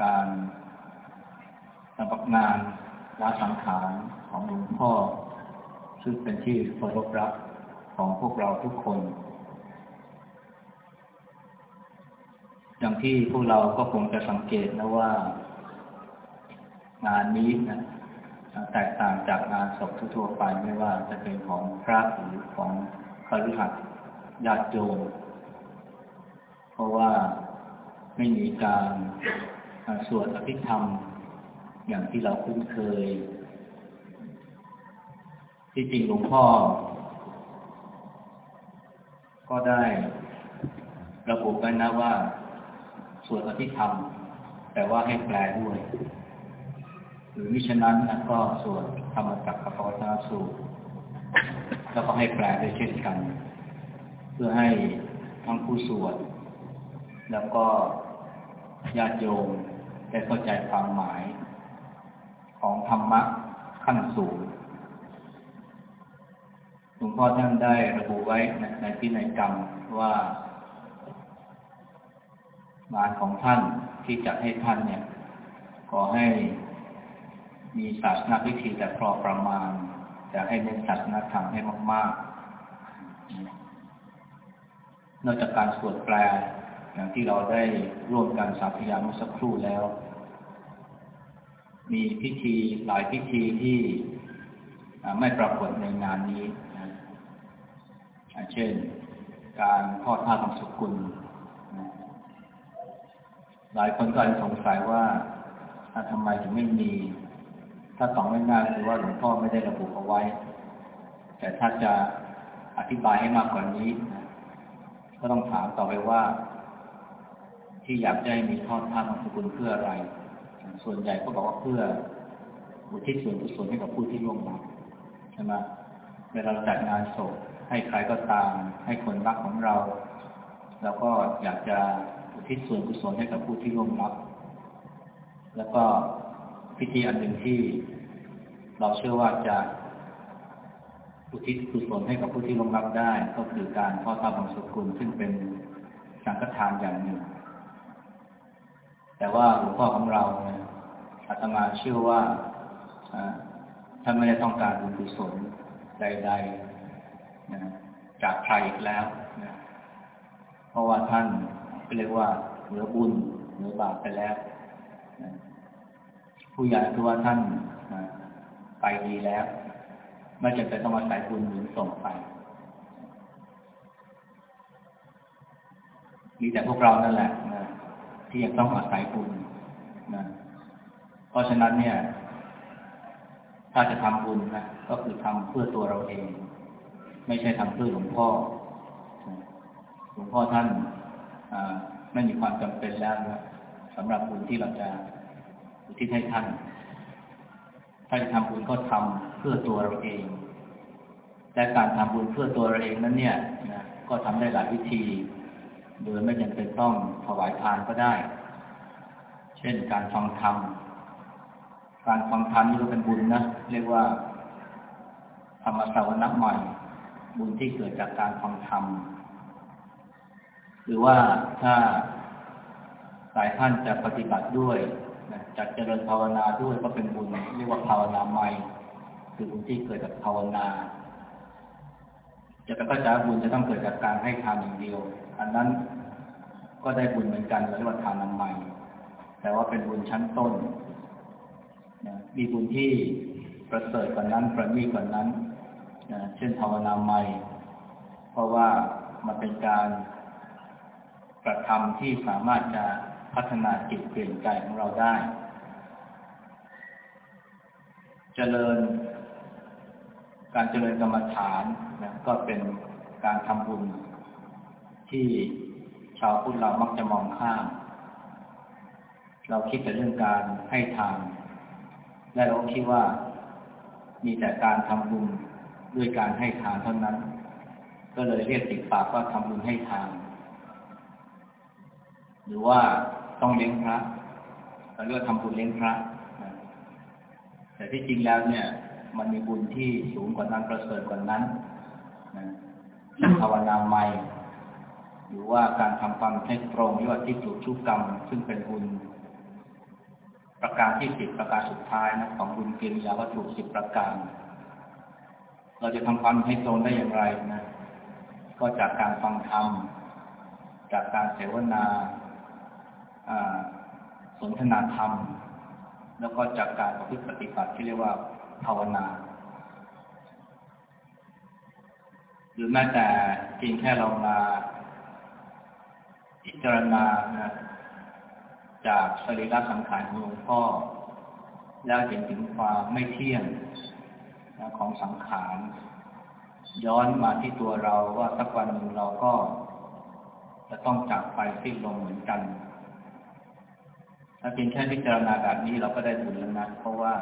นะสำหรับการสำนักงานลาสังขารของหลวงพ่อ ซึ่งเป็นที่เคารพรักของพวกเราทุกคน อย่างที่พวกเราก็คงจะสังเกตนะว่า งานนี้นะแตกต่างจากงานศพทั่วไปไม่ว่าจะเป็นของพระหรือของคฤหัสถ์ญาติโยมเพราะว่าไม่มีการ สวดอภิธรรม อย่างที่เราคุ้นเคย ที่จริงหลวงพ่อ ก็ได้ระบุไว้นะว่า สวดอภิธรรม แต่ว่าให้แปลด้วย หรือมิฉะนั้นนะก็สวดธรรมจักรกับปวัตนสูตรแล้วก็ให้แปลได้เช่นกัน เพื่อให้ทั้งผู้สวดแล้วก็ญาติโยม ได้เข้าใจความหมายของธรรมะขั้นสูงหลวงพ่อท่านได้ระบุไว้ในพินัยกรรมว่างานของท่านที่จะให้ท่านเนี่ยขอให้มีศาสนาพิธีแต่พอประมาณ จะให้เน้นศาสนาธรรมให้มาก ๆ นอกจากการสวดแปล อย่างที่เราได้ร่วมกันสาธยามสักครู่แล้ว มีพิธีหลายพิธีที่ไม่ปรากฏในงานนี้เช่น การทอดผ้าบางสกุลหลายคนก็อาจจะสงสัยว่าทำไมถึงไม่มี ถ้าตอบง่ายๆคือว่าหลวงพ่อไม่ได้ระบุเอาไว้ แต่ถ้าจะอธิบายให้มากกว่านี้ ก็ต้องถามต่อไปว่า ที่อยากได้มีทอดผ้าบางสกุลเพื่ออะไร ส่วนใหญ่ก็บอกว่าเพื่ออุทิศส่วนกุศลให้กับผู้ที่ร่วงลับใช่ไหมเวลาเราจัดงานศพให้ใครก็ตาม ให้คนรักของเรา แล้วก็อยากจะอุทิศส่วนกุศลให้กับผู้ที่ร่วงลับ แล้วก็พิธีอันหนึ่งที่เราเชื่อว่าจะอุทิศกุศลให้กับผู้ที่ลงรับได้ ก็คือการทอดผ้าบางสกุลซึ่งเป็นสังฆทานอย่างหนึ่ง แต่ว่าหลวงพ่อของเราเนี่ยอาตมาเชื่อว่าท่านไม่ได้ต้องการบุญกุศลใดๆนะจากใครอีกแล้วนะเพราะว่าท่านเรียกว่าเหนือบุญเหนือบาปไปแล้วนะผู้ใหญ่คือว่าท่านไปดีแล้ว ไม่จำเป็นต้องมาใส่บุญหรือส่งไปมีแต่พวกเรานั่นแหละ ที่ยังต้องอาศัยบุญนะเพราะฉะนั้นเนี่ย ถ้าจะทำบุญนะก็คือทำเพื่อตัวเราเอง ไม่ใช่ทำเพื่อหลวงพ่อหลวงพ่อท่านไม่มีความจำเป็นแล้วนะสำหรับบุญที่เราจะอุทิศให้ท่าน ถ้าจะทำบุญก็ทำเพื่อตัวเราเองแต่การทำบุญเพื่อตัวเราเองนั้นเนี่ยนะก็ทำได้หลายวิธี โดยไม่จำเป็นต้องถวายทานก็ได้ เช่นการฟังธรรม การฟังธรรมนี่ก็เป็นบุญนะ เรียกว่าธรรมสาวนักใหม่ บุญที่เกิดจากการฟังธรรม หรือว่าถ้าหลายท่านจะปฏิบัติด้วยจัดเจริญภาวนาด้วยก็เป็นบุญเรียกว่าภาวนาใหม่คือบุญที่เกิดจากภาวนา จะเป็นก็จะบุญจะต้องเกิดจากการให้ทานอย่างเดียว อันนั้น ก็ได้บุญเหมือนกันเรียกว่าทานนาใหม่แต่ว่าเป็นบุญชั้นต้นมีบุญที่ประเสริฐกว่านั้น ประณีตกว่านั้นเช่นภาวนาใหม่ เพราะว่ามันเป็นการกระทำที่สามารถจะพัฒนาจิตเปลี่ยนใจของเราได้เจริญ การเจริญกรรมฐานนะก็เป็นการทำบุญที่ ชาวพุทธเรามักจะมองข้าม เราคิดแต่เรื่องการให้ทาน และเราคิดว่ามีแต่การทำบุญด้วยการให้ทานเท่านั้น ก็เลยเรียกติดปากว่าทำบุญให้ทาน หรือว่าต้องเลี้ยงพระเราเรียกทำบุญเลี้ยงพระ แต่ที่จริงแล้วเนี่ย มันมีบุญที่สูงกว่านั้นประเสริฐกว่านั้นภาวนาใหม่ หรือว่าการทำความให้ตรงยอดที่ถูกชุกกรรม ซึ่งเป็นบุญประการที่สิบประการสุดท้ายนะของบุญกิริยาวัตถุสิบประการ เราจะทำความให้ตรงได้อย่างไรนะ ก็จากการฟังธรรม จากการเสวนาสนทนาธรรม แล้วก็จากการประพฤติปฏิบัติที่เรียกว่าภาวนา หรือแม้แต่เพียงแค่เรามา พิจารณานะจากสรีระสังขารของหลวงพ่อ แล้วเห็นถึงความไม่เที่ยงนะของสังขาร ย้อนมาที่ตัวเราว่าสักวันหนึ่งเราก็ จะต้องจากไปสิ้นลมเหมือนกัน ถ้าเพียงแค่พิจารณาแบบนี้เราก็ได้บุญแล้วนะเพราะว่า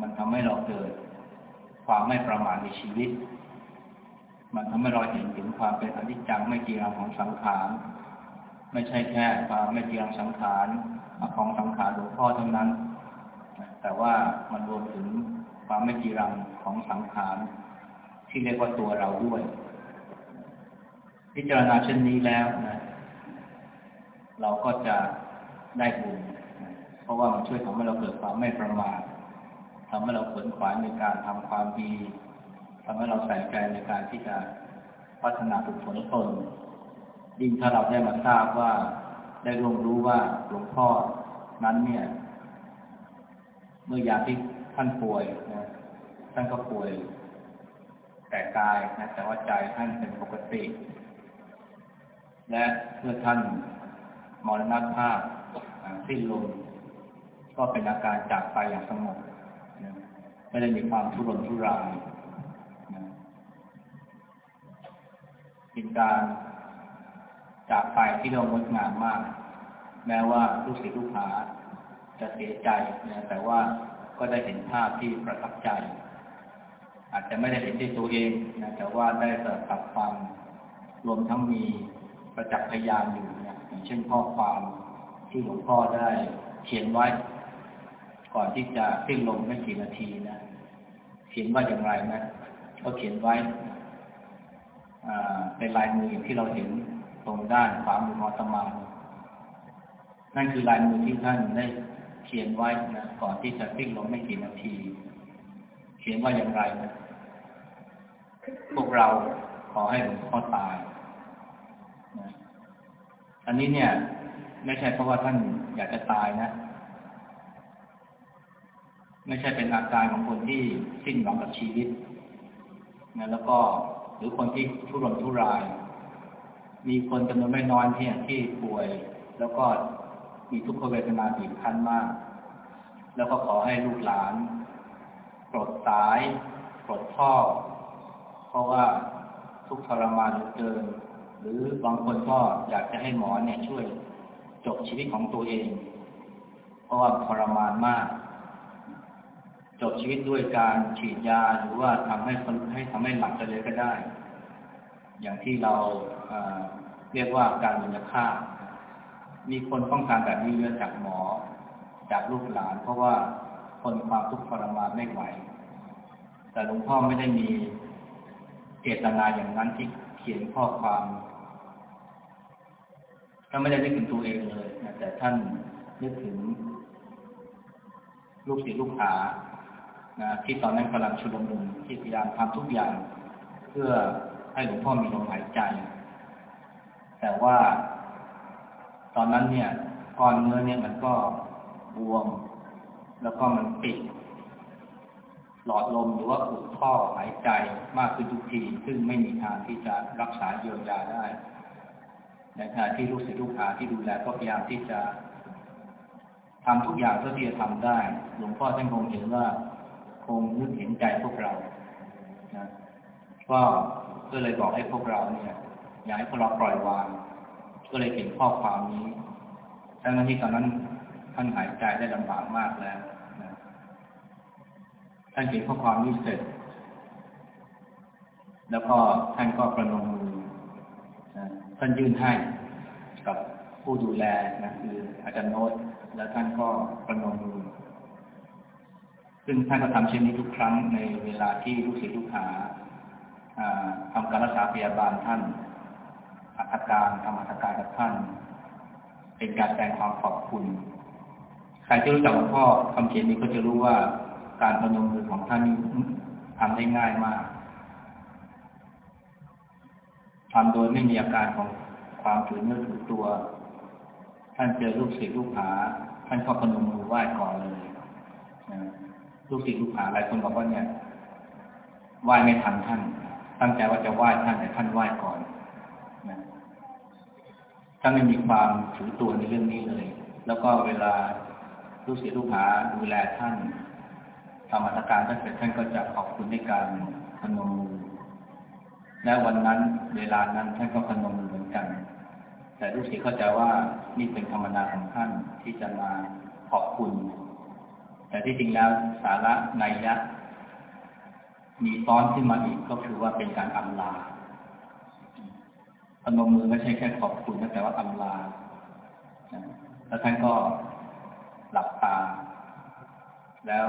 มันทำให้เราเกิด ความไม่ประมาทในชีวิต มันทำให้เราเห็นถึงความเป็นอนิจจังไม่จีรังของสังขาร ไม่ใช่แค่ความไม่เที่ยงสังขารของสังขารหลวงพ่อเท่านั้น แต่ว่ามันรวมถึงความไม่จีรังของสังขารที่เรียกว่าตัวเราด้วย พิจารณาเช่นนี้แล้วนะเราก็จะได้บุญเพราะว่ามันช่วยทำให้เราเกิดความไม่ประมาททำให้เราขวนขวายในการทำความดีทำให้เราใส่ใจในการที่จะพัฒนาฝึกฝนตน ยิ่งถ้าเราได้มาทราบว่าได้ร่วงรู้ว่าหลวงพ่อนั้นเนี่ย เมื่อยาที่ท่านป่วยนะท่านก็ป่วย แต่กายนะแต่ว่าใจท่านเป็นปกติ และเมื่อท่านมรณภาพสิ้นลมก็เป็นอาการจากไปอย่างสงบไม่ได้มีความทุรนทุรายเป็นการ จากไปที่เรางดงามมาก แม้ว่าลูกศิษย์ลูกหาจะเสียใจนะแต่ว่าก็ได้เห็นภาพที่ประทับใจ อาจจะไม่ได้เห็นด้วยตัวเองนะแต่ว่าได้สดับฟังรวมทั้งมีประจักษ์พยานอยู่นะอย่างเช่นข้อความที่หลวงพ่อได้เขียนไว้ ก่อนที่จะสิ้นลมไม่กี่นาทีนะเขียนว่าอย่างไรนะก็เขียนไว้เป็นลายมืออย่างที่เราเห็น ตรงด้านขวามือของตมานั่นคือลายมือที่ท่านได้เขียนไว้นะก่อนที่จะสิ้นลมไม่กี่นาที เขียนว่าอย่างไรนะพวกเราขอให้หลวงพ่อตายนะอันนี้เนี่ย ไม่ใช่เพราะว่าท่านอยากจะตายนะ ไม่ใช่เป็นอาการของคนที่สิ้นหวังกับชีวิตนะแล้วก็หรือคนที่ทุรนทุราย มีคนจำนวนไม่น้อยที่ที่ป่วย แล้วก็มีทุกขเวทนาบีบคั้นมาก แล้วก็ขอให้ลูกหลานปลดสายปลดท่อ เพราะว่าทุกทรมานเหลือเกิน หรือบางคนก็อยากจะให้หมอเนี่ยช่วยจบชีวิตของตัวเอง เพราะว่าทรมานมาก จบชีวิตด้วยการฉีดยาหรือว่าทำให้คนให้ทำให้หลับไปเลยก็ได้ อย่างที่เราเรียกว่าการมุญค่ามีคนต้องการแบบนี้เยอะจากหมอ จากลูกหลาน เพราะว่าคนความทุกข์ทรมานไม่ไหว แต่หลวงพ่อไม่ได้มีเจตนาอย่างนั้นที่เขียนข้อความก็ไม่ได้นึกถึงตัวเองเลยนะแต่ท่านนึกถึง ลูกศิษย์ลูกหานะที่ตอนนั้นกำลังชุลมุนที่พยายามทำทุกอย่าง เพื่อ ให้หลวงพ่อมีลมหายใจ แต่ว่าตอนนั้นเนี่ยก้อนเนื้อเนี่ยมันก็บวม แล้วก็มันปิด หลอดลมหรือว่าอุดท่อหายใจมากขึ้นทุกที ซึ่งไม่มีทางที่จะรักษาเยียวยาได้ ในขณะที่ลูกศิษย์ลูกหาที่ดูแลก็พยายามที่จะทำทุกอย่างเพื่อที่จะทำได้ หลวงพ่อท่านคงเห็นว่า คงนึกเห็นใจพวกเรานะก็ ก็เลยบอกให้พวกเราเนี่ย อยากให้พวกเราปล่อยวาง ก็เลยเขียนข้อความนี้ทั้งที่ตอนนั้นท่านหายใจได้ลำบากมากแล้วท่านเขียนข้อความนี้เสร็จ แล้วก็ท่านก็ประนมมือท่านยื่นให้กับผู้ดูแลนะคืออาจารย์โน้ตแล้วท่านก็ประนมมือซึ่งท่านก็ทำเช่นนี้ทุกครั้งในเวลาที่ลูกศิษย์ลูกหาทำการรักษา พยาบาลท่านอัตการทำอัตการกับท่าน เป็นการแสดงความขอบคุณ ใครที่รู้จักหลวงพ่อคำเขียนนี้ก็จะรู้ว่าการพนมมือของท่านนี้ทำได้ง่ายมากทำโดยไม่มีอาการของความถือเนื้อถือตัว ท่านเจอลูกศิษย์ลูกหา ท่านก็พนมมือไหว้ก่อนเลยลูกศิษย์ลูกหาหลายคนบอกว่าเนี่ยไหว้ไม่ทันท่าน ตั้งใจว่าจะไหว้ท่านแต่ท่านไหว้ก่อนนะท่านไม่มีความถือตัวในเรื่องนี้เลย แล้วก็เวลาลูกศิษย์ลูกหาดูแลท่านทำมาตรการท่านเสร็จท่านก็จะขอบคุณในการพนมมือและวันนั้นเวลานั้นท่านก็พนมมือเหมือนกัน แต่ลูกศิษย์เข้าใจว่านี่เป็นธรรมนาของท่านที่จะมาขอบคุณ แต่ที่จริงแล้วสาระในยะ มีซ้อนขึ้นมาอีกก็คือว่าเป็นการอำลาพนมมือไม่ใช่แค่ขอบคุณแต่ว่าอำลา แล้วท่านก็หลับตา แล้ว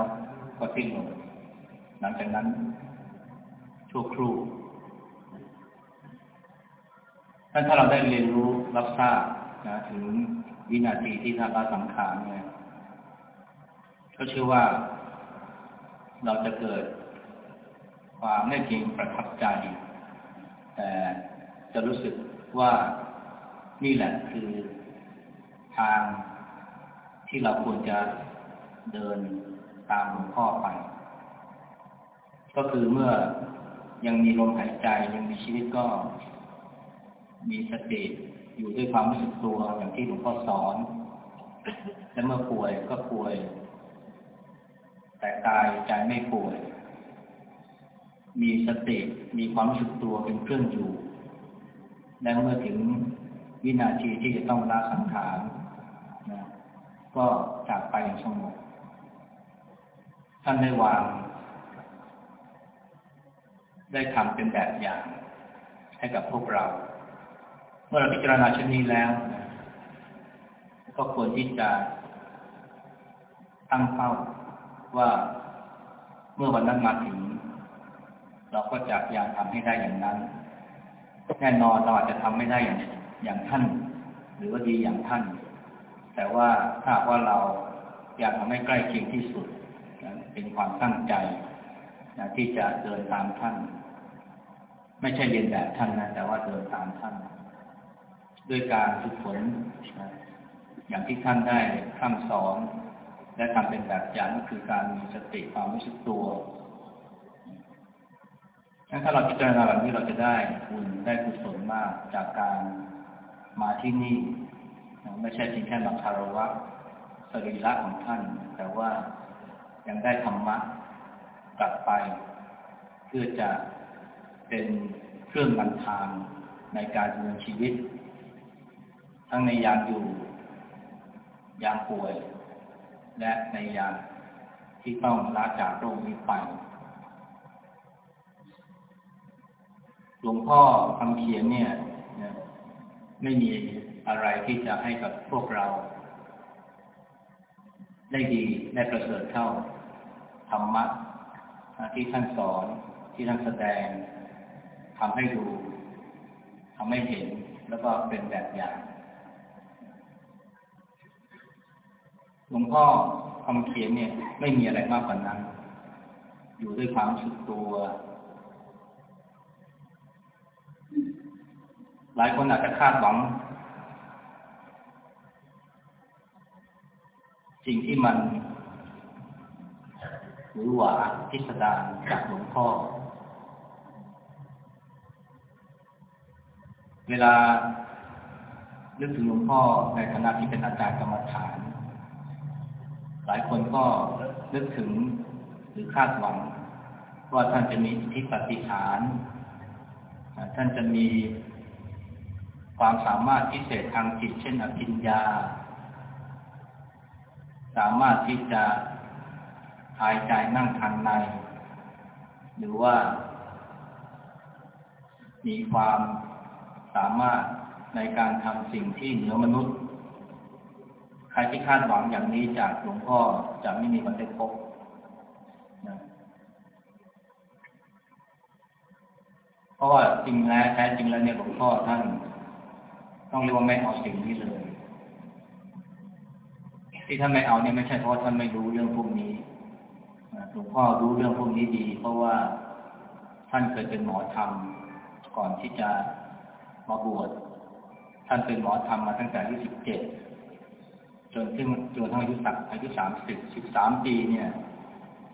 ก็สิ้นลมหลังจากนั้นชั่วครู่ท่านถ้าเราได้เรียนรู้รับทราบนะถึงวินาทีที่ท่านละสังขารเนี่ยก็เชื่อว่าเราจะเกิด ความไม่เพียงประทับใจ แต่จะรู้สึกว่านี่แหละคือทางที่เราควรจะเดินตามหลวงพ่อไป ก็คือเมื่อยังมีลมหายใจยังมีชีวิตก็ มีสติอยู่ด้วยความรู้สึกตัวอย่างที่หลวงพ่อสอน และเมื่อป่วยก็ป่วย แต่กายใจไม่ป่วย มีสติมีความรู้สึกตัวเป็นเครื่องอยู่ และเมื่อถึงวินาทีที่จะต้องละสังขารนะก็จากไปอย่างสงบท่านได้วาง ได้ทำเป็นแบบอย่าง ให้กับพวกเรา เมื่อเราพิจารณาเช่นนี้แล้ว ก็ควรที่จะตั้งเป้าว่าเมื่อวันนั้นมาถึง เราก็จะอยากทำให้ได้อย่างนั้น แน่นอนเราอาจจะทำไม่ได้อย่างอย่างท่าน หรือว่าดีอย่างท่าน แต่ว่าถ้าว่าเราอยากทำให้ใกล้เคียงที่สุดเป็นความตั้งใจที่จะเดินตามท่าน ไม่ใช่เรียนแบบท่านนะแต่ว่าเดินตามท่าน ด้วยการฝึกฝนอย่างที่ท่านได้คำสอน และทำเป็นแบบอย่างก็คือการมีสติความรู้สึกตัว ถ้าเราพิจารณาแบบนี้เราจะได้บุญได้กุศลมากจากการมาที่นี่ไม่ใช่เพียงแค่มาคารวะสรีระของท่าน แต่ว่ายังได้ธรรมะกลับไป เพื่อจะเป็นเครื่องนำทางในการดำเนินชีวิต ทั้งในยามอยู่ยามป่วย และในยามที่ต้องลาจากโรคนี้ไป ห ลวงพ่อคำเขียนเนี่ยไม่มีอะไรที่จะให้กับพวกเรา ได้ดีได้ประเสริฐเท่าธรรมะที่ท่านสอนที่ท่านแสดงทำให้ดูทำให้เห็นแล้วก็เป็นแบบอย่างหลวงพ่อคำเขียนเนี่ย ไม่มีอะไรมากกว่านั้น อยู่ด้วยความสุดตัว หลายคนอาจจะคาดหวัง สิ่งที่มันหรือหวาพิสดารจากหลวงพ่อ เวลานึกถึงหลวงพ่อในฐานะที่เป็นอาจารย์กรรมฐาน หลายคนก็นึกถึงหรือคาดหวัง ว่าท่านจะมีอิทธิปฏิหารท่านจะมี ความสามารถพิเศษทางจิต เช่นอภิญญา สามารถที่จะหายใจนั่งทางใน หรือว่า มีความสามารถในการทำสิ่งที่เหนือมนุษย์ ใครที่คาดหวังอย่างนี้จากหลวงพ่อจะไม่มีวันได้พบเพราะว่าจริงแล้วแท้จริงแล้วเนี่ยหลวงพ่อท่าน ต้องเรียกว่าไม่เอาสิ่งนี้เลย ที่ท่านไม่เอาเนี่ยไม่ใช่เพราะท่านไม่รู้เรื่องพวกนี้หลวงพ่อรู้เรื่องพวกนี้ดี เพราะว่าท่านเคยเป็นหมอธรรมก่อนที่จะมาบวชท่านเป็นหมอธรรมมาตั้งแต่อายุสิบเจ็ดจนถึงจนทั้งอายุสักอายุสามสิบสิบสามปีเนี่ย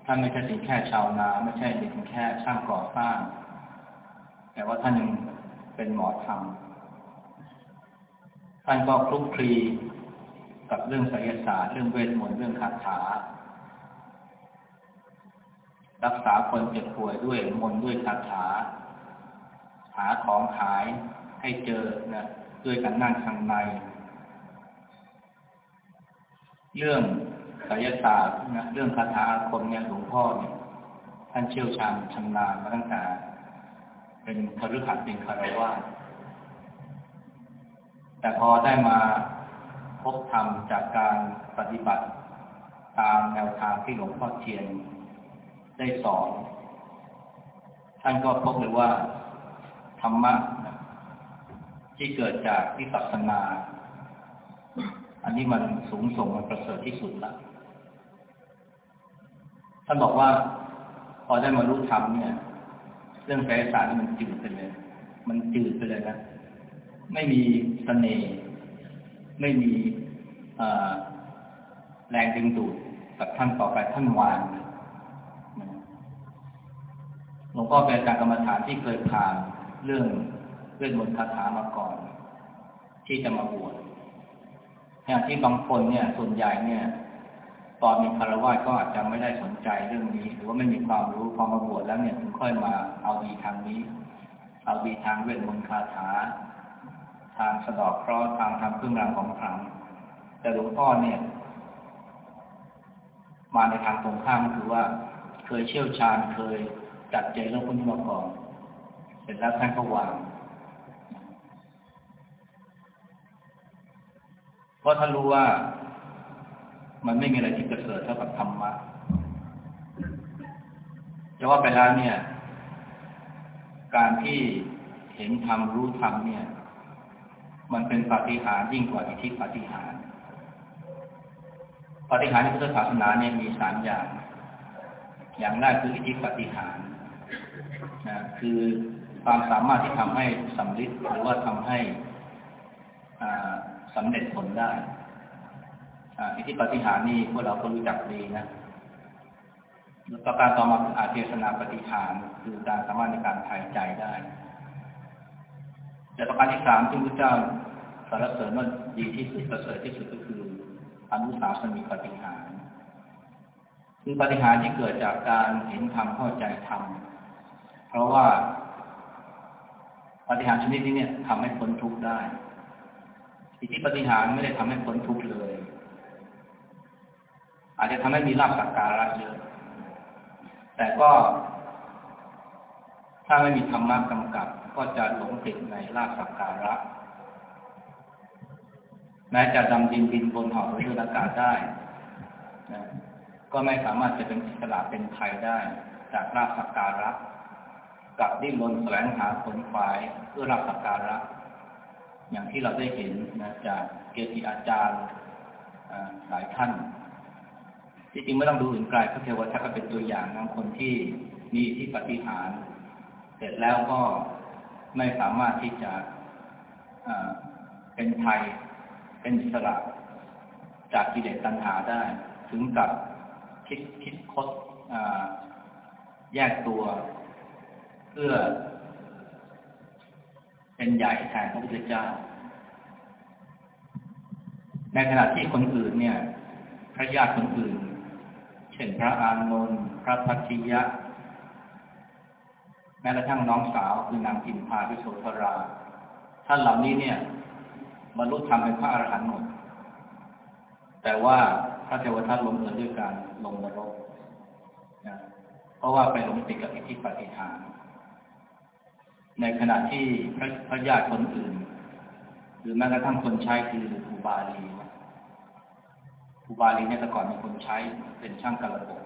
ท่านไม่ใช่เพียงแค่ชาวนา ไม่ใช่เพียงแค่ช่างก่อสร้าง แต่ว่าท่านยังเป็นหมอธรรม ท่านก็คลุกคลีกับเรื่องไสยศาสตร์เรื่องเวทมนต์เรื่องคาถารักษาคนเจ็บป่วยด้วยมนต์ด้วยคาถา หาของขายให้เจอนะด้วยกันนั่งข้างใน เรื่องไสยศาสตร์นะเรื่องคาถาอาคมเนี่ยหลวงพ่อเนี่ยท่านเชี่ยวชาญชำนาญมาตั้งแต่เป็นคฤหัสถ์เป็นคารวาส แต่พอได้มาพบธรรมจากการปฏิบัติตามแนวทางที่หลวงพ่อเทียนได้สอน ท่านก็พบเลยว่า ธรรมะที่เกิดจากวิปัสสนา อันนี้มันสูงส่งมันประเสริฐที่สุดละท่านบอกว่า พอได้มารู้ธรรมเนี่ย เรื่องไสยศาสตร์นี่มันจืดไปเลย มันจืดไปเลยนะ ไม่มีเสน่ห์ไม่มีแรงดึงดูดกับท่านต่อไปท่านวางหลวงพ่อเป็นอาจารย์กรรมฐานที่เคยผ่านเรื่องเรื่องมนต์คาถามาก่อน ที่จะมาบวชขณะที่บางคนเนี่ย ส่วนใหญ่เนี่ย ตอนมีคารวะก็อาจจะไม่ได้สนใจเรื่องนี้ หรือว่าไม่มีความรู้พอมาบวชแล้วเนี่ยถึงค่อยมาเอาดีทางนี้ เอาดีทางเวทมนต์คาถา ทางสะดอกเคราะห์ทางทำเครื่องรางของขลัง แต่หลวงพ่อเนี่ย มาในทางตรงข้ามคือว่าเคยเชี่ยวชาญเคยจัดเจเรื่องพวกนี้มาก่อนเสร็จแล้วท่านก็วางเพราะท่านรู้ว่ามันไม่มีอะไรที่ประเสริฐเท่ากับธรรมะจะว่าไปแล้วเนี่ย การที่เห็นธรรมรู้ธรรมเนี่ย มันเป็นปฏิหารยิ่งกว่าอิทธิปฏิหารปฏิหารในพุทธศาสนาเนี่ยมีสามอย่าง อย่างแรกคืออิทธิปฏิหารนะคือความสามารถที่ทำให้สำลิดหรือว่าทำให้สำเร็จผลได้อิทธิปฏิหารนี่พวกเราก็รู้จักดีนะประการต่อมาคืออาเทศนาปฏิหารคือการสามารถในการถ่ายใจได้ แต่ประการที่สามที่พระเจ้าสารเสริญว่าดีที่สุดประเสริฐที่สุดก็คืออนุสาสนีปฏิหารคือปฏิหารที่เกิดจากการเห็นธรรมเข้าใจธรรมเพราะว่าปฏิหารชนิดนี้เนี่ยทำให้พ้นทุกข์ได้อิทธิปฏิหารไม่ได้ทำให้พ้นทุกข์เลย อาจจะทำให้มีลาภสักการะเยอะแต่ก็ ถ้าไม่มีธรรมะกำกับ ก็จะหลงติดในลาภสักการะ แม้จะดำดินบินบนหอด้วยอากาศได้นะก็ไม่สามารถจะเป็นอิสระเป็นไทยได้ จากลาภสักการะกับดิ้นรนแสวงหาผลขวายเพื่อรับสักการะ อย่างที่เราได้เห็นนะจากเกจิอาจารย์หลายท่านที่จริงไม่ต้องดูอื่นไกลพระเทวทัตก็เป็นตัวอย่างของคนที่มีที่ปฏิหาร เสร็จแล้วก็ ไม่สามารถที่จะเป็นไทยเป็นอิสระจากกิเลสตัณหาได้ ถึงกับคิดคิดคดแยกตัวเพื่อ เป็นใหญ่แทนพระพุทธเจ้า ในขณะที่คนอื่นเนี่ย พระญาติคนอื่น เช่นพระอานนท์พระพัชิยะ แม้กระทั่งน้องสาวคือนางกินพาพิโสธรา ท่านเหล่านี้เนี่ยบรรลุธรรมเป็นพระอรหันต์หมด แต่ว่าพระเทวทัตลงเอยด้วยการลงนรกนะเพราะว่าไปหลงติดกับอิทธิปฏิหารในขณะที่พระพระญาติคนอื่น หรือแม้กระทั่งคนใช้คือภูบาลีภูบาลีเนี่ยแต่ก่อนมีคนใช้เป็นช่างกระบบ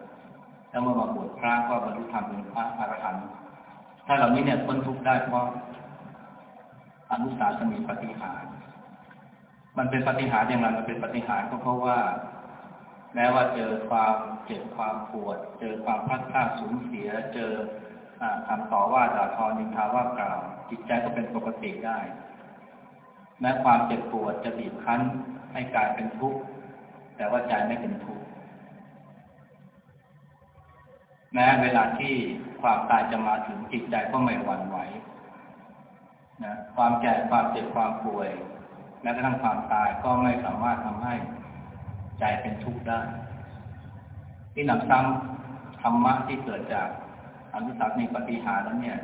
แล้วเมื่อมาบวชพระก็บรรลุธรรมเป็นพระอรหันต์ ถ้าเหล่านี้เนี่ยพ้นทุกข์ได้เพราะอนุสาสมีปฏิหาร มันเป็นปฏิหารอย่างไรมันเป็นปฏิหารก็เพราะว่าแม้ว่าเจอความเจ็บความปวด เจอความพัดพลาดสูญเสีย เจอคำต่อว่าด่าทอนินทาว่ากล่าว จิตใจก็เป็นปกติได้ แม้ความเจ็บปวดจะบีบคั้นให้กลายเป็นทุกข์แต่ว่าใจไม่เป็นทุกข์ แม้เวลาที่ความตายจะมาถึงจิตใจก็ไม่หวั่นไหวนะความแก่ความเจ็บความป่วยแม้กระทั่งความตายก็ไม่สามารถทำให้ใจเป็นทุกข์ได้ที่หนักซ้ำธรรมะที่เกิดจากอนุสักในปฏิหารนั้นเนี่ย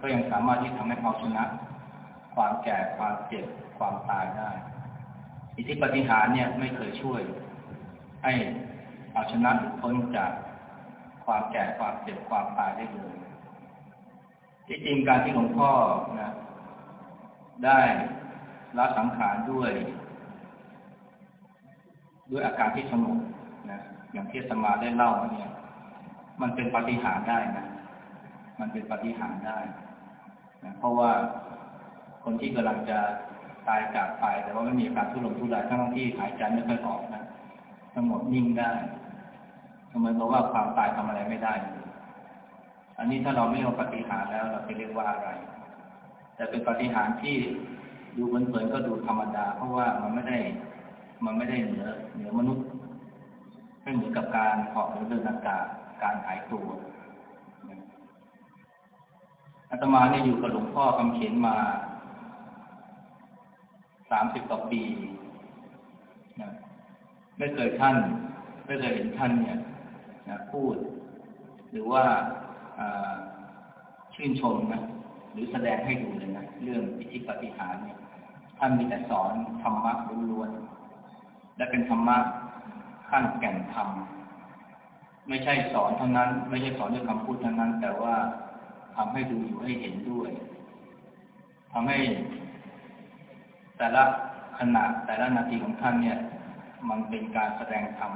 ก็ยังสามารถที่ทำให้เอาชนะ ความแก่ความเจ็บความตายได้ อิทธิปฏิหารเนี่ยไม่เคยช่วย ให้เอาชนะหรือพ้นจาก ความแก่ความเจ็บความตายได้เลยที่จริงการที่หลวงพ่อนะได้ละสังขารด้วย ด้วยอาการที่สงบนะอย่างที่สมาได้เล่าเนี่ย มันเป็นปฏิหารได้นะมันเป็นปฏิหารได้นะเพราะว่าคนที่กำลังจะตายจากไป แต่ว่าไม่มีอาการทุรนทุรายทั้งที่หายใจไม่ค่อยออกนะสงบนิ่งได้ ทำไมบอกว่าความตายทำอะไรไม่ได้ อันนี้ถ้าเราไม่เอาปฏิหารแล้วเราจะเรียกว่าอะไร แต่เป็นปฏิหารที่ดูเผินๆก็ดูธรรมดา เพราะว่ามันไม่ได้ มันไม่ได้เหนือเหนือมนุษย์ไม่เหมือนกับการเหาะหรือเดินอากาศการหายตัวอาตมาเนี่ยอยู่กับหลวงพ่อคำเขียนมาสามสิบกว่าปีไม่เคยท่าน ไม่เคยเห็นท่านเนี่ย นะพูด หรือว่าชื่นชมนะหรือแสดงให้ดูเลยนะเรื่องอิทธิปฏิหารเนี่ยท่านมีแต่สอนธรรมะล้วนๆและเป็นธรรมะขั้นแก่นธรรมไม่ใช่สอนเท่านั้น ไม่ใช่สอนด้วยคำพูดเท่านั้น แต่ว่าทำให้ดูอยู่ให้เห็นด้วยทำให้ แต่ละขณะแต่ละนาทีของท่านเนี่ย มันเป็นการแสดงธรรม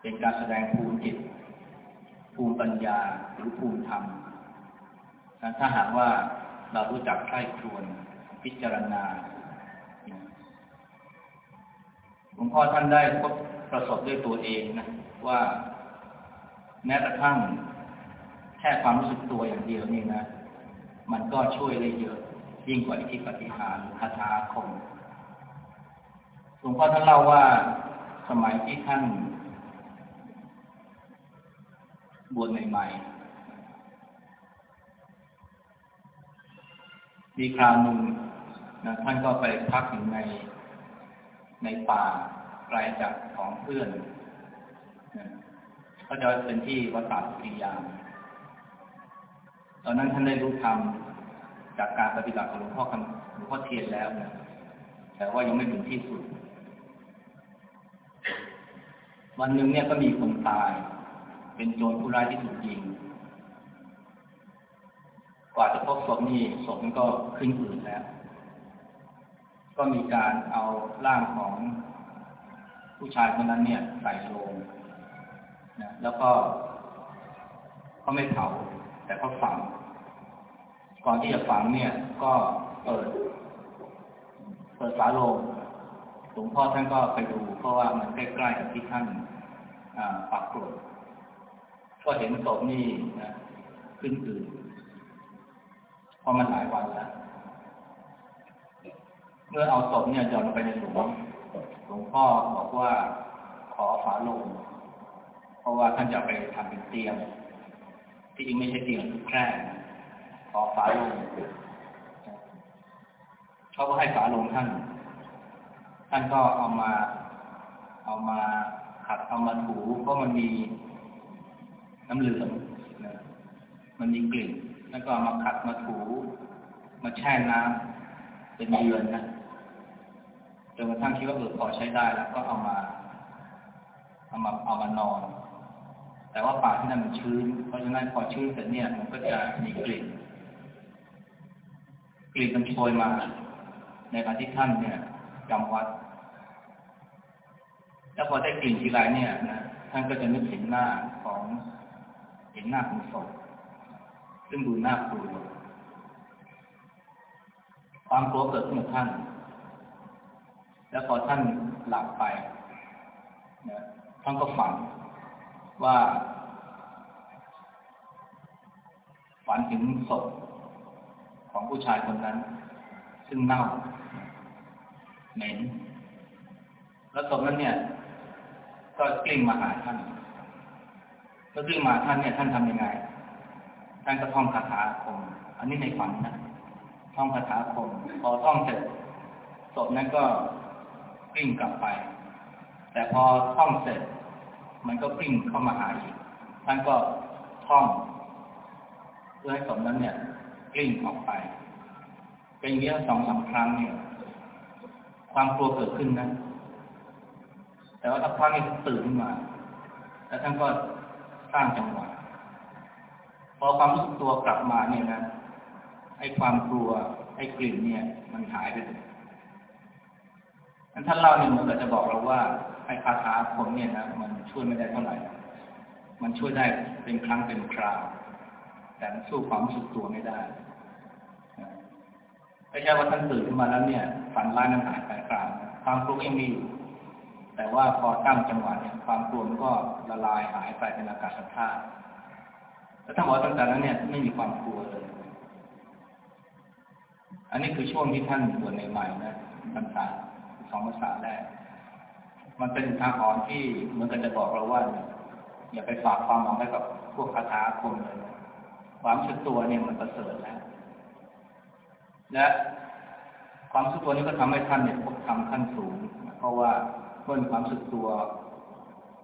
เป็นการแสดงภูมิจิต ภูมิปัญญาหรือภูมิธรรมถ้าหากว่าเรารู้จักใคร่ครวญพิจารณาหลวงพ่อท่านได้พบประสบด้วยตัวเองนะว่าแม้กระทั่งแค่ความรู้สึกตัวอย่างเดียวนี่นะ มันก็ช่วยได้เยอะยิ่งกว่าอิทธิปฏิหารคาถาคมหลวงพ่อท่านเล่าว่าสมัยที่ท่าน บวชใหม่ๆ มีคราวหนึ่งนะท่านก็ไปพักอยู่ในในป่าไกลจากของเพื่อนก็จะเป็นที่วัดป่าสุริยาตอนนั้นท่านได้รู้ธรรมจากการปฏิบัติของหลวงพ่อคำหลวงพ่อเทียนแล้วนะแต่ว่ายังไม่ถึงที่สุด วันหนึ่งเนี่ยก็มีคนตาย เป็นโจรผู้ร้ายที่ถูกยิง กว่าจะพบศพนี่ศพมันก็ขึ้นอืดแล้ว ก็มีการเอาร่างของผู้ชายคนนั้นเนี่ยใส่โลงนะแล้วก็เขาไม่เผาแต่เขาฝัง ก่อนที่จะฝังเนี่ย ก็เปิด เปิดฝาโลงหลวงพ่อท่านก็ไปดู เพราะว่ามันใกล้ๆกับที่ท่านปักกรด ก็เห็นศพนี่นะขึ้นอื่นเพราะมันหลายวันแล้วเมื่อเอาศพเนี่ยหย่อนไปในหลุมหลวงพ่อบอกว่าขอฝาลง เพราะว่าท่านจะไปทำเป็นเตียง ที่จริงไม่ใช่เตียงแคร่ขอฝาลงเขาก็ให้ฝาลงท่าน ท่านก็เอามา เอามาขัดเอามาถูเพราะมันมี น้ำเหลืองนะมันมีกลิ่น แล้วก็มาขัดมาถู มาแช่น้ำเป็นเดือนนะจนกระทั่งคิดว่าเออพอใช้ได้แล้วก็เอามาเอามาเอามานอน แต่ว่าป่าที่นั่นมันชื้น เพราะฉะนั้นพอชื้นเสร็จเนี่ย มันก็จะมีกลิ่น กลิ่นมันโชยมา ในการที่ท่านเนี่ยจำวัด แล้วพอได้กลิ่นทีไรเนี่ยนะท่านก็จะนึกถึงหน้าของ เห็นหน้าของศพซึ่งดูน่ากลัวความกลัวเกิดขึ้นกับท่าน แล้วพอท่านหลับไปนะท่านก็ฝันว่า ฝันถึงศพของผู้ชายคนนั้น ซึ่งเน่าเหม็นแล้วศพนั้นเนี่ย ก็กลิ้งมาหาท่าน ก็กลิ้งมาท่านเนี่ยท่านทำยังไง ท่านก็ท่องคาถาคม อันนี้ในฝันนะ ท่องคาถาคม พอท่องเสร็จศพนั้นก็กลิ้งกลับไป แต่พอท่องเสร็จ มันก็กลิ้งเข้ามาหาอีก ท่านก็ท่องเพื่อให้ศพนั้นเนี่ยกลิ้งออกไป เป็นอย่างนี้สองสาครั้งเนี่ย ความกลัวเกิดขึ้นนะ แต่ว่าถ้าพักนี่ตื่นขึ้นมา แล้วท่านก็ สร้างจังหวะพอความรู้สึกตัวกลับมาเนี่ยนะไอ้ความกลัวไอ้กลิ่นเนี่ย มันหายไปเลยท่านเล่าเนี่ยเหมือนกับจะบอกเราว่าไอ้คาถาผมเนี่ยนะมันช่วยไม่ได้เท่าไหร่ มันช่วยได้เป็นครั้งเป็นคราว แต่มันสู้ความรู้สึกตัวไม่ได้ไม่ใช่ว่าท่านตื่นขึ้นมาแล้วเนี่ยฝันร้ายนั้นหายไปกลางความกลัวยังมีอยู่ แต่ว่าพอตั้งจังหวะเนี่ยความกลัวมันก็ละลายหายไปเป็นอากาศธาตุแล้วถ้าบอกตั้งแต่นั้นเนี่ยไม่มีความกลัวเลย อันนี้คือช่วงที่ท่านบวชใหม่ๆนะพรรษาสองภาษาแรกมันเป็นทางอ่อนที่เหมือนกันจะบอกเราว่า อย่าไปฝากความหวังไว้กับพวกคาถาคมเลย ความชุดตัวเนี่ยมันประเสริฐแล้วและความสุดตัวนี้ก็ทำให้ท่านเนี่ยพบธรรมขั้นสูง เพราะว่า เมื่อมีความสุดตัว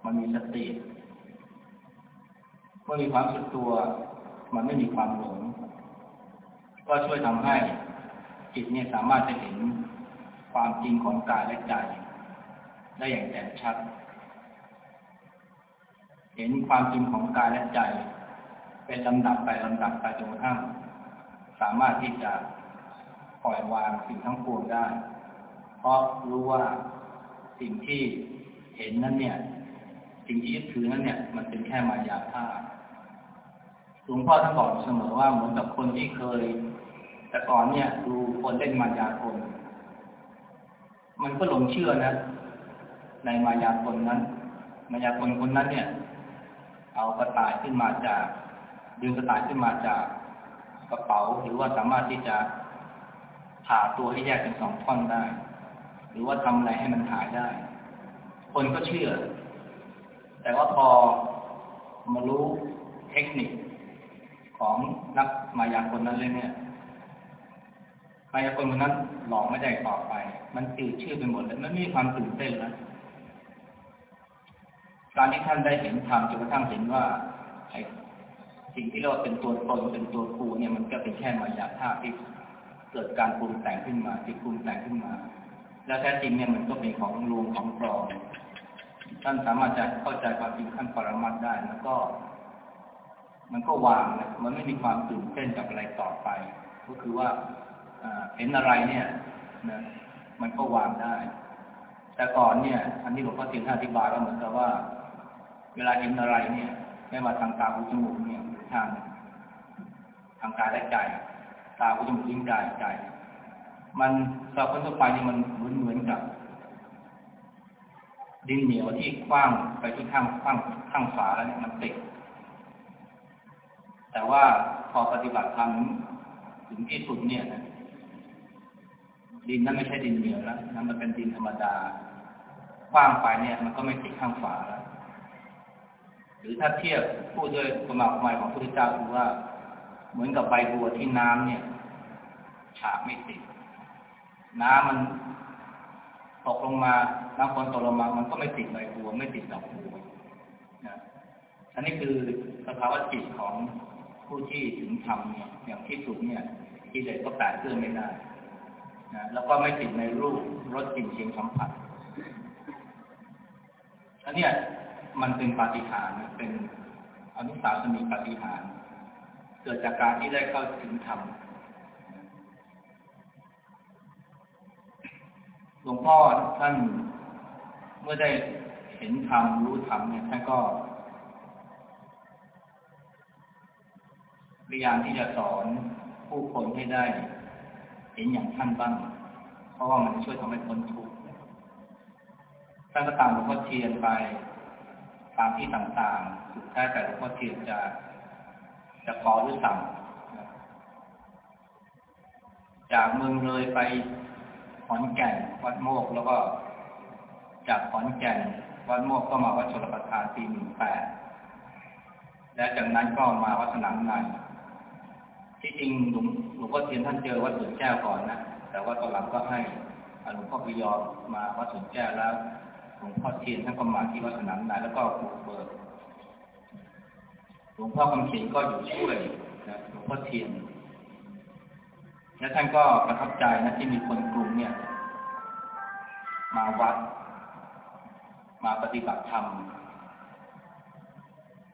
มันมีสติ เมื่อมีความสุดตัว มันไม่มีความหลง ก็ช่วยทำให้จิตเนี่ยสามารถจะเห็นความจริงของกายและใจ ได้อย่างแจ่มชัด เห็นความจริงของกายและใจ เป็นลำดับไปลำดับไปจนกระทั่งสามารถที่จะปล่อยวางสิ่งทั้งปวงได้ เพราะรู้ว่า สิ่งที่เห็นนั้นเนี่ย สิ่งที่ยึดถือนั้นเนี่ย มันเป็นแค่มายาท่าหลวงพ่อท่านบอกเสมอว่าเหมือนกับคนที่เคย แต่ก่อนเนี่ยดูคนเล่นมายากลมันก็หลงเชื่อนะ ในมายากลนั้น มายากลคนนั้นเนี่ย เอากระต่ายขึ้นมาจากดึงกระต่ายขึ้นมาจากกระเป๋า หรือว่าสามารถที่จะผ่าตัวให้แยกเป็นสองท่อนได้ หรือว่าทำอะไรให้มันหายได้ คนก็เชื่อ แต่ว่าพอมารู้เทคนิคของนักมายากลนั้นเลยเนี่ยมายากลคนนั้นหลอกไม่ได้ต่อไป มันตื่นชื่อไปหมดเลยมันมีความตื่นเต้นแล้วการที่ท่านได้เห็นธรรมจนกระทั่งเห็นว่าไอ้สิ่งที่เราเป็นตัวตนเป็นตัวกูเนี่ยมันก็เป็นแค่มายาท่าที่เกิดการปรุงแต่งขึ้นมาที่ปรุงแต่งขึ้นมา แล้วแท้จริงเนี่ยมันก็เป็นของลวงของปลอมท่านสามารถจะเข้าใจความจริงขั้นปรมัตได้ แล้วก็ มันก็วางนะมันไม่มีความตื่นเต้นกับอะไรต่อไป ก็คือว่าเห็นอะไรเนี่ยนะมันก็วางได้ แต่ก่อนเนี่ย อันนี้หลวงพ่อเทียนอธิบายก็เหมือนกับว่า เวลาเห็นอะไรเนี่ยไม่ว่าทางตาหูจมูกเนี่ยทางทางกายและใจตาหูจมูกลิ้นกายใจ มันสำหรับคนทั่วไปนี่มันเหมือนเหมือนกับ ดินเหนียวที่คว้างไปที่ข้างข้างข้างฝาแล้วเนี่ยมันติดแต่ว่าพอปฏิบัติธรรมถึงที่สุดเนี่ยนะดินนั้นไม่ใช่ดินเหนียวแล้วนั่นมันเป็นดินธรรมดากว้างไปเนี่ย มันก็ไม่ติดข้างฝาแล้วหรือถ้าเทียบพูดด้วยประมาณหมายของพระพุทธเจ้าคือว่า เหมือนกับใบบัวที่น้ำเนี่ย ฉาบไม่ติด น้ำมันตกลงมาน้ำฝนตกลงมา มันก็ไม่ติดใบบัวไม่ติดดอกบัวนะอันนี้คือสภาวะจิตของผู้ที่ถึงธรรมเนี่ยอย่างที่สุดเนี่ยที่เลยก็แตะเตื้อไม่ได้นะแล้วก็ไม่ติดในรูปรสกลิ่นเสียงสัมผัสอันนี้มันเป็นปาฏิหาริย์เป็นอนุสาสนีปาฏิหาริย์เกิดจากการที่ได้เข้าถึงธรรม หลวงพ่อท่านเมื่อได้เห็นธรรมรู้ธรรมเนี่ยท่านก็พยายามที่จะสอนผู้คนให้ได้ เห็นอย่างท่านบ้าง เพราะว่ามันช่วยทำให้คนทุกข์ท่านก็ตามหลวงพ่อเทียนไปตามที่ต่างๆ สุดท้ายแต่หลวงพ่อเทียนจะจะขอหรือสั่ง จากเมืองเลยไป ขอนแก่น วัดโมกแล้วก็จากขอนแก่น วัดโมกก็มาวัดชลประทานปีหนึ่งแปดและจากนั้นก็มาวัดสนามในที่จริงหลวงหลวงพ่อเทียนท่านเจอวัดสวนแก้วก่อนนะแต่ว่าตอนหลังก็ให้หลวงพ่อพิยอมมาวัดสวนแก้วแล้วหลวงพ่อเทียนท่านก็มาที่วัดสนามในแล้วก็บุกเบิกหลวงพ่อคำเขียนก็อยู่ช่วยนะหลวงพ่อเทียน และท่านก็ประทับใจนะที่มีคนกลุ่มเนี่ย มาวัด มาปฏิบัติธรรม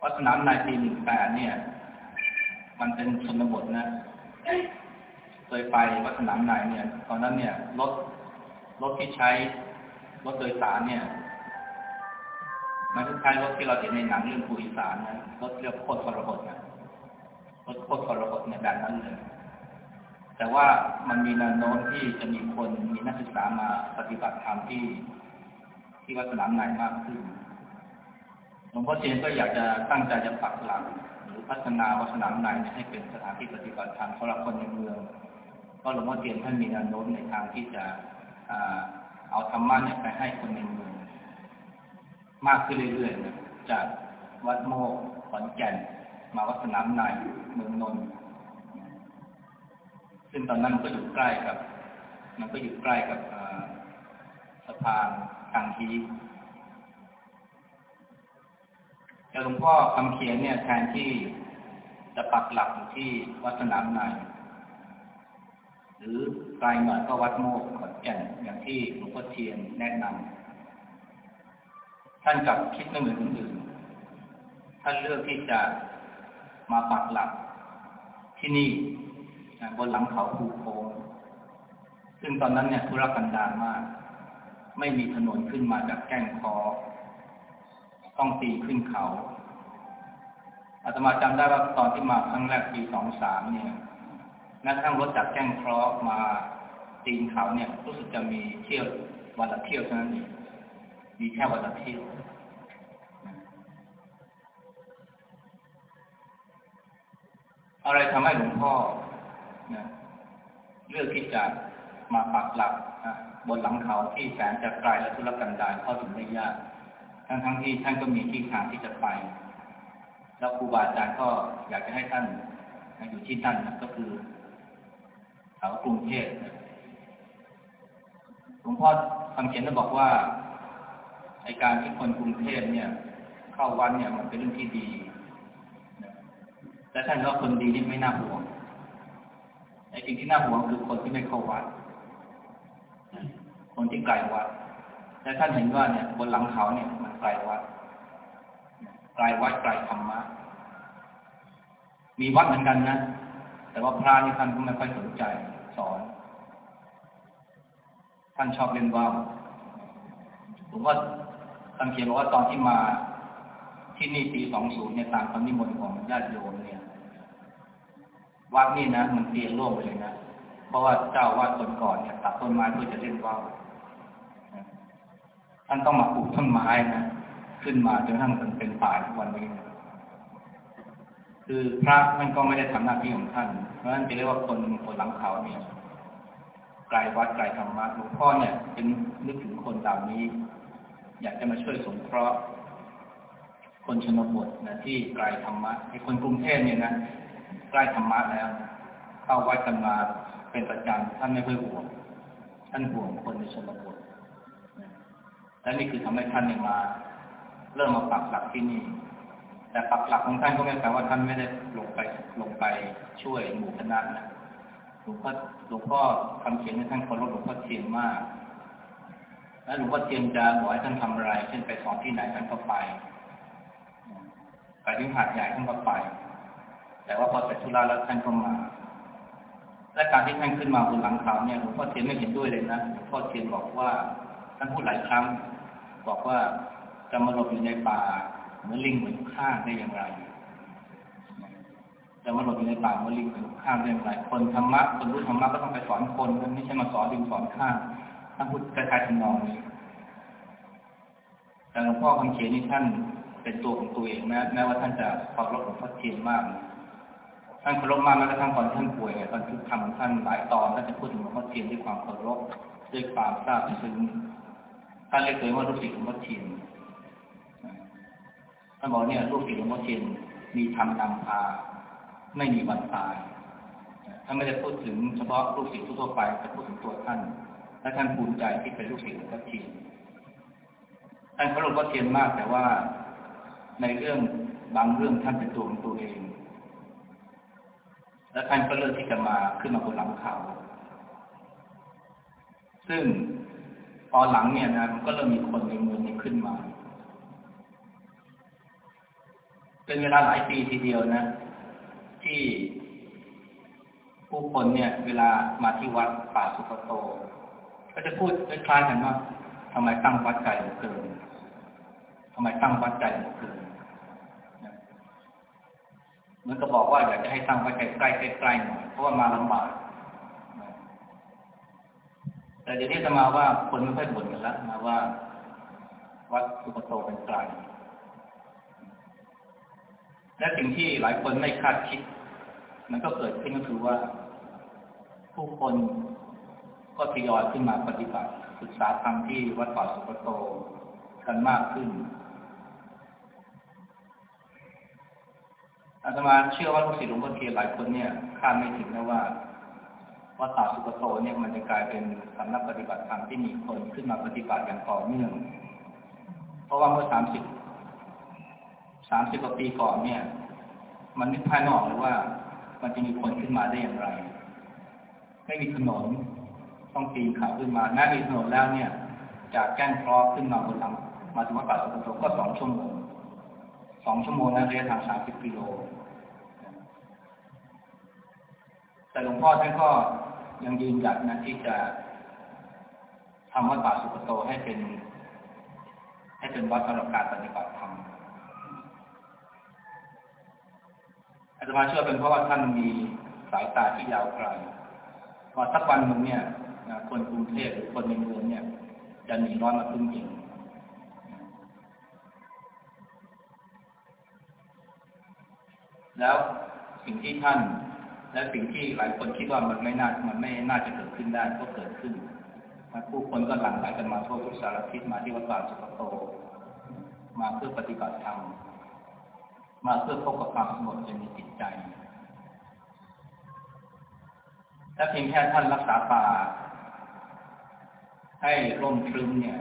วัดสนามนายปีหนึ่งแปดเนี่ย มันเป็นชนบทนะเคยไปวัดสนามนายเนี่ย ตอนนั้นเนี่ยรถรถที่ใช้รถโดยสารเนี่ย มันคล้ายรถที่เราเห็นในหนังเรื่องภูอีสานนะรถเรียกโคตรทรหดนะรถโคตรทรหดเนี่ยแบบนั้นเลย แต่ว่ามันมีแนวโน้มที่จะมีคนมีนักศึกษามาปฏิบัติธรรมที่ที่วัดสนามนายมากขึ้นหลวงพ่อเจนก็อยากจะตั้งใจจะปักหลักหรือพัฒนาวัดสนามนายให้เป็นสถานที่ปฏิบัติธรรมสำหรับคนในเมืองเพราะหลวงพ่อเจนท่านมีแนวโน้มในทางที่จะเอาธรรมะเนี่ยไปให้คนในเมืองมากขึ้นเรื่อยๆจากวัดโมกขอนแก่น มาวัดสนามนายเมืองนนท์ ซึ่งตอนนั้นมันก็อยู่ใกล้กับ มันก็อยู่ใกล้กับสะพานทางทีแต่หลวงพ่อคำเขียนเนี่ยแทนที่จะปักหลักอยู่ที่วัดสนามในหรือไกลหน่อยก็วัดโมกขอนแก่นอย่างที่หลวงพ่อเทียนแนะนำท่านกับคิดไม่เหมือนคนอื่นท่านเลือกที่จะมาปักหลักที่นี่ บนหลังเขาภูโค้งซึ่งตอนนั้นเนี่ยธุรกันดารมาก ไม่มีถนนขึ้นมาจากแก้งคอ ต้องตีขึ้นเขาอาตมาจำได้ว่าตอนที่มาครั้งแรกปีสองสามเนี่ยแม้กระทั่งรถจากแก้งครอมาตีนเขาเนี่ย รู้สึกจะมีเที่ยววันละเที่ยวเท่านั้นเองมีแค่วันละเที่ยวอะไรทำให้หลวงพ่อ นะเลือกที่จะมาปักหลักนะบนหลังเขาที่แสนจะไกลและทุรกันดารเข้าถึงได้ยาก ทั้งทั้งที่ท่านก็มีที่ทางที่จะไป แล้วครูบาอาจารย์ก็อยากจะให้ท่านอยู่ที่นั่นนะก็คือแถวกรุงเทพหลวงพ่อคำเขียนได้บอกว่าในการที่คนกรุงเทพเนี่ย เข้าวัดเนี่ยมันเป็นเรื่องที่ดีแต่ท่านว่าคนดีนี่ไม่น่าห่วง ไอ้สิ่งที่น่าห่วงคือคนที่ไม่เข้าวัดคนที่ไกลวัดแต่ท่านเห็นว่าเนี่ย บนหลังเขาเนี่ย มันไกลวัดไกลวัดไกลธรรมะ มีวัดเหมือนกันนะแต่ว่าพระนี่ท่านก็ไม่ค่อยสนใจสอน ท่านชอบเล่นว่าวผมว่าท่านเขียนบอกว่าตอนที่มาที่นี่ปีสองศูนย์เนี่ยตามคำนิมนต์ของญาติโยมเนี่ย วัดนี่นะมันเตียนโล่งไปเลยนะเพราะว่าเจ้าวัดคนก่อนเนี่ยตัดต้นไม้เพื่อจะเล่นว่าวท่านต้องมาปลูกต้นไม้นะขึ้นมาจนทั้งมันเป็นป่าทุกวันนี้คือพระท่านก็ไม่ได้ทำหน้าที่ของท่าน เพราะฉะนั้นจะเรียกว่าคนคนหลังเขาเนี่ยไกลวัดไกลธรรมะหลวงพ่อเนี่ยเป็นนึกถึงคนเหล่านี้ อยากจะมาช่วยสงเคราะห์คนชนบทนะที่ไกลธรรมะไอ้คนกรุงเทพเนี่ยนะ ใกล้ธรรมะแล้ว เข้าวัดกันมาเป็นประจำท่านไม่เคยห่วง ท่านห่วงคนในชนบทและนี่คือทำให้ท่านเนี่ยมา เริ่มมาปักหลักที่นี่ แต่ปักหลักของท่านก็ไม่แปลว่าท่านไม่ได้ลงไปลงไปช่วยหมู่คณะนะหลวงพ่อหลวงพ่อคำเขียนให้ท่านเคารพหลวงพ่อเทียนมากและหลวงพ่อเทียนจะบอกให้ท่านทำอะไร เช่นไปสอนที่ไหนท่านก็ไป ไปที่หาดใหญ่ท่านก็ไป แต่ว่าพอเสร็จธุระแล้วท่านก็มา และการที่ท่านขึ้นมาบนหลังเขาเนี่ยหลวงพ่อเทียนไม่เห็นด้วยเลยนะหลวงพ่อเทียนบอกว่าท่านพูดหลายครั้ง บอกว่าจะมาหลบอยู่ในป่าเหมือนลิงเหมือนข้าได้อย่างไรแต่มาหลบอยู่ในป่ามาลิงเหมือนข้ามเรื่องไร คนธรรมะคนรู้ธรรมะก็ต้องไปสอนคนไม่ใช่มาสอนลิงสอนข้าท่านพูดคล้ายๆทำนองนี้แต่หลวงพ่อคำเขียนนี่ท่านเป็นตัวของตัวเองนะแม้ว่าท่านจะเคารพหลวงพ่อเทียนมาก ท่านเคารพมากแม้กระทั่งตอนท่านป่วยตอนที่ทำของท่านหลายตอนท่านจะพูดถึงหลวงพ่อเทียนด้วยความเคารพด้วยความทราบซึ้งท่านเรียกตัวว่าลูกศิษย์หลวงพ่อเทียนท่านบอกเนี่ยลูกศิษย์หลวงพ่อเทียนมีธรรมนำพาไม่มีวันตายท่านไม่ได้พูดถึงเฉพาะลูกศิษย์ทั่วไปแต่พูดถึงตัวท่าน และท่านภูมิใจที่เป็นลูกศิษย์หลวงพ่อเทียนท่านเคารพหลวงพ่อเทียนมากแต่ว่าในเรื่องบางเรื่องท่านเป็นตัวของตัวเอง และท่านก็เลือกที่จะมาขึ้นมาบนหลังเขา ซึ่งตอนหลังเนี่ยนะมันก็เริ่มมีคนในเมืองนี้ขึ้นมา เป็นเวลาหลายปีทีเดียวนะ ที่ผู้คนเนี่ย เวลามาที่วัดป่าสุกโต ก็จะพูดคล้ายๆกันว่าทำไมตั้งวัดใจเหลือเกินทำไมตั้งวัดใจเหลือเกิน เหมือนก็บอกว่าอยากจะให้ตั้งวัดใจใกล้ใกล้ๆหน่อยเพราะว่ามาลำบากแต่เดี๋ยวนี้จะมาว่าคนไม่ค่อยบ่นกันแล้วนะว่า วัดสุกโตเป็นไกลและสิ่งที่หลายคนไม่คาดคิด มันก็เกิดขึ้นก็คือว่า ผู้คนก็ทยอยขึ้นมาปฏิบัติศึกษาธรรมที่วัดป่าสุกโตกันมากขึ้น อาตมาเชื่อว่าลูกศิษย์หลวงพ่อเทียนหลายคนเนี่ยคาดไม่ถึงนะว่าวัดป่าสุกโตเนี่ยมันจะกลายเป็นสำนักปฏิบัติธรรมที่มีคนขึ้นมาปฏิบัติอย่างต่อเนื่อง เพราะว่าเมื่อสามสิบสามสิบกว่าปีก่อนเนี่ย มันนึกภายนอกเลยว่า มันจะมีคนขึ้นมาได้อย่างไร ไม่มีถนนต้องปีนเขาขึ้นมาแม้มีถนนแล้วเนี่ย จากแก้งคลอขึ้นมาบนหลำมาถึงวัดป่าสุกโตก็สองชั่วโมง สองชั่วโมงนะระยะทางสามสิบกิโล แต่หลวงพ่อท่านก็ยังยืนหยัดนะที่จะทำวัดป่าสุกโตให้เป็น ให้เป็นวัดสำหรับการปฏิบัติธรรมอาจจะมาเชื่อเป็นเพราะว่าท่านมีสายตาที่ยาวไกลพอสักวันหนึ่งเนี่ยคนกรุงเทพหรือคนในเมืองเนี่ย จะหนีร้อนมาพึ่งยิง แล้วสิ่งที่ท่าน และสิ่งที่หลายคนคิดว่ามันไม่น่ามันไม่น่าจะเกิดขึ้นได้ก็เกิดขึ้นผู้คนก็หลั่งไหลกันมาทั่วทุกสารทิศมาที่วัดป่าสุกโต มาเพื่อปฏิบัติธรรมมาเพื่อพบกับความสงบในจิตใจและเพียงแค่ท่านรักษาป่า ให้ร่มครึ้มเนี่ย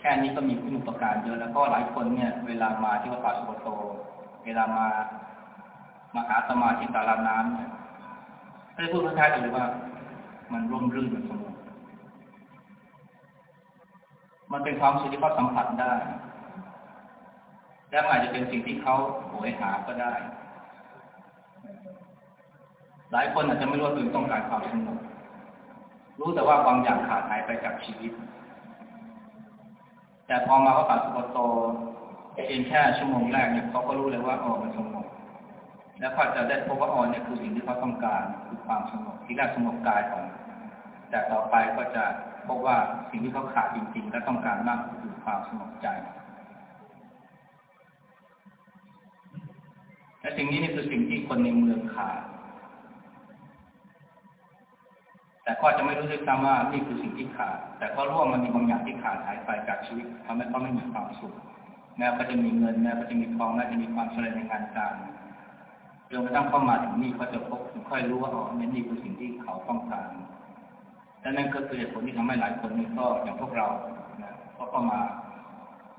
แค่นี้ก็มีคุณอุปการเยอะแล้วก็หลายคนเนี่ย เวลามาที่วัดป่าสุกโต เวลามา มหาสมาธิตาลาน้ำเนี่ยถ้พูดท้ายๆกันเลยว่า มันร่มรื่นมันสงบมันเป็นความสุขที่เขาสัมผัสได้และอาจจะเป็นสิ่งที่เขาโหยหาก็ได้ หลายคนอาจจะไม่รู้ว่าตัวเองต้องการความสงบรู้แต่ว่าบางอย่างขาดหายไปจากชีวิต แต่พอมาเขาตัดสุโตเพียงแค่ชั่วโมงแรกเนี่ยเขาก็รู้เลยว่าอ๋อมันสงบ แล้วก็จะได้พบว่าอ๋อเนี่ยคือสิ่งที่เขาต้องการคือความสงบที่แรกสงบกายก่อนแต่ต่อไปก็จะพบว่าสิ่งที่เขาขาดจริง ๆ และต้องการมากคือความสงบใจและสิ่งนี้นี่คือสิ่งที่คนในเมืองขาดแต่ก็จะไม่รู้ด้วยซ้ำว่านี่คือสิ่งที่ขาด แต่ก็รู้ว่ามันมีบางอย่างที่ขาดหายไปจากชีวิตทำให้เขาไม่มีความสุขแม้ก็จะมีเงินแม้ก็จะมีทองแม้จะมีความสำเร็จในงานการ จนกระทั่งเข้ามาถึงนี่เขาจะพบค่อยรู้ว่าอ๋อนี่คือสิ่งที่เขาต้องการและนั่นก็คือเหตุผลที่ทำให้หลายคนนี่ก็อย่างพวกเรานะก็เข้ามา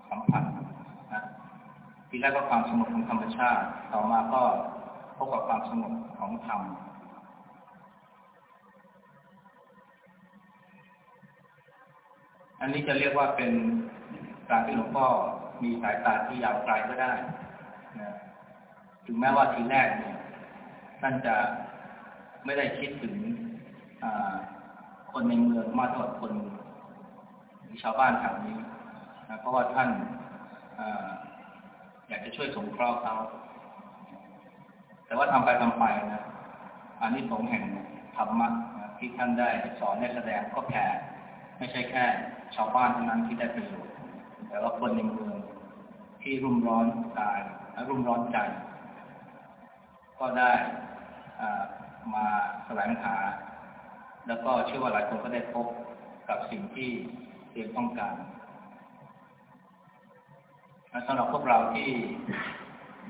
สัมผัสนะทีแรกก็ความสงบของธรรมชาติ ต่อมาก็พบกับความสงบของธรรมอันนี้จะเรียกว่าเป็นการที่หลวงพ่อมีสายตาที่ยาวไกลก็ได้นะ ถึงแม้ว่าทีแรกเนี่ยท่านจะไม่ได้คิดถึงคนในเมืองมากเท่าคนชาวบ้านแถวนี้นะเพราะว่าท่านออยากจะช่วยสงเคราะห์เขาแต่ว่าทำไปทำไปนะอันนี้สงแห่งธรรมะที่ท่านได้สอนได้แสดงก็แผ่ไม่ใช่แค่ ชาวบ้านเท่านั้นที่ได้ประโยชน์แต่ว่าคนในเมืองที่รุ่มร้อนกายและรุ่มร้อนใจ ก็ได้มาแสวงหา แล้วก็เชื่อว่าหลายคนก็ได้พบกับสิ่งที่เรียนต้องการสำหรับพวกเราที่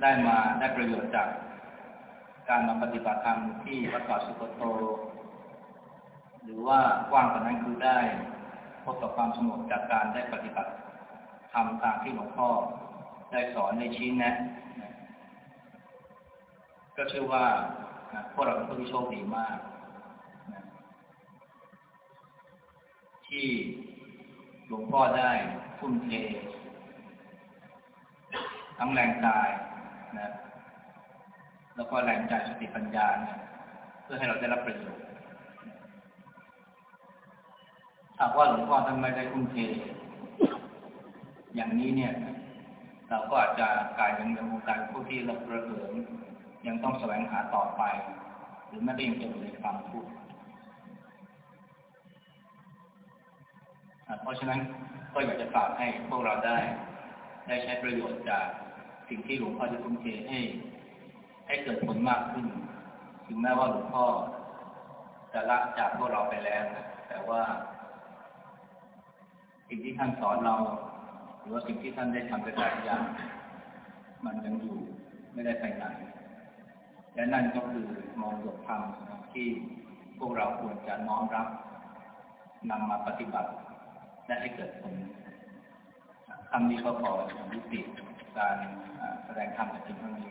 ได้มาได้ประโยชน์จากการมาปฏิบัติธรรมที่วัดป่าสุโกโตหรือว่ากว้างกว่านั้นคือได้พบกับความสงบจากการได้ปฏิบัติทำตามที่หลวงพ่อได้สอนในชี้แนะ ก็เชื่อว่าพวกเราเป็นผู้ที่โชคดีมาก ที่หลวงพ่อได้ทุ่มเททั้งแรงกายนะแล้วก็แรงใจสติปัญญาเนี่ยเพื่อให้เราได้รับประโยชน์หากว่าหลวงพ่อท่านไม่ได้ทุ่มเทอย่างนี้เนี่ย เราก็อาจจะกลายเป็นวงการผู้ที่เราระเหิน ยังต้องแสวงหาต่อไป หรือไม่ได้ยังจะอยู่ในความทุกข์เพราะฉะนั้นก็อยากจะฝากให้พวกเราได้ ได้ใช้ประโยชน์จากสิ่งที่หลวงพ่อจะทุ่มเทให้ ให้เกิดผลมากขึ้น ถึงแม้ว่าหลวงพ่อจะละจากพวกเราไปแล้วนะแต่ว่าสิ่งที่ท่านสอนเรา หรือว่าสิ่งที่ท่านได้ทำไปหลายอย่างมันยังอยู่ไม่ได้ไปไหน และนั่นก็คือมองหยกธรรมที่พวกเราควรจะน้อมรับนำมาปฏิบัติ และให้เกิดผลคำนี้ก็ขอยุติการแสดงธรรมในที่นี้